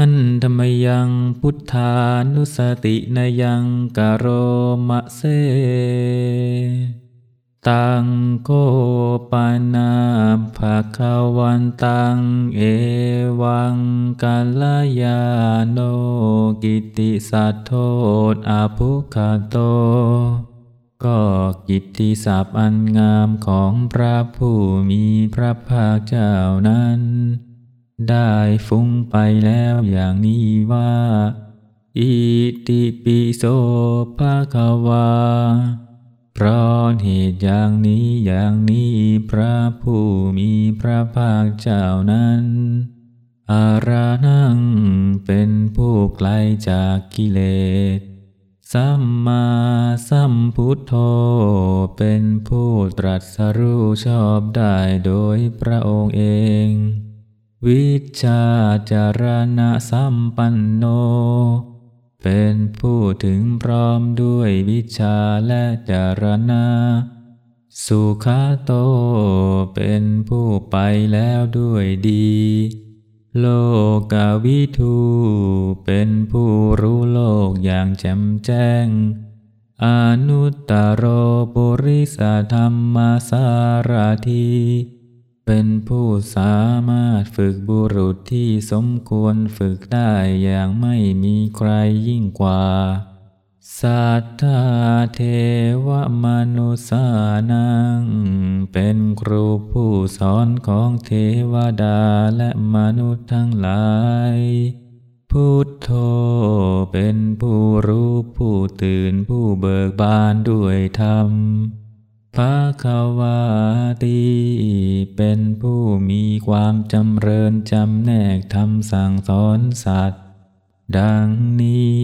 อันธรรมยังพุทธานุสตินายังกโรมะเสตังโกปานาภาคาวันตังเอวังกาลยาโนกิติสัทโทอาภุคาโต ก็กิตติศัพท์อันงามของพระผู้มีพระภาคเจ้านั้น ได้ฟุ้งไปแล้วอย่างนี้ว่า อิติปิโสภาควา เพราะเหตุอย่างนี้อย่างนี้พระผู้มีพระภาคเจ้านั้นอารานังเป็นผู้ไกลจากกิเลส สัมมาสัมพุทโธ เป็นผู้ตรัสรู้ชอบได้โดยพระองค์เอง วิชาจารณะสัมปันโน เป็นผู้ถึงพร้อมด้วยวิชาและจารณะ สุขาโต เป็นผู้ไปแล้วด้วยดี โลกาวิทู เป็นผู้รู้โลกอย่างแจ่มแจ้ง อนุตตรโรปุริสธรรมสารที เป็นผู้สามารถฝึกบุรุษที่สมควรฝึกได้อย่างไม่มีใครยิ่งกว่า สัทธาเทวมนุสานัง เป็นครูผู้สอนของเทวดาและมนุษย์ทั้งหลาย พุทโธเป็นผู้รู้ผู้ตื่นผู้เบิกบานด้วยธรรม ภาคาวาตีเป็นผู้มีความจำเริญจำแนกทำสั่งสอนสัตว์ ดังนี้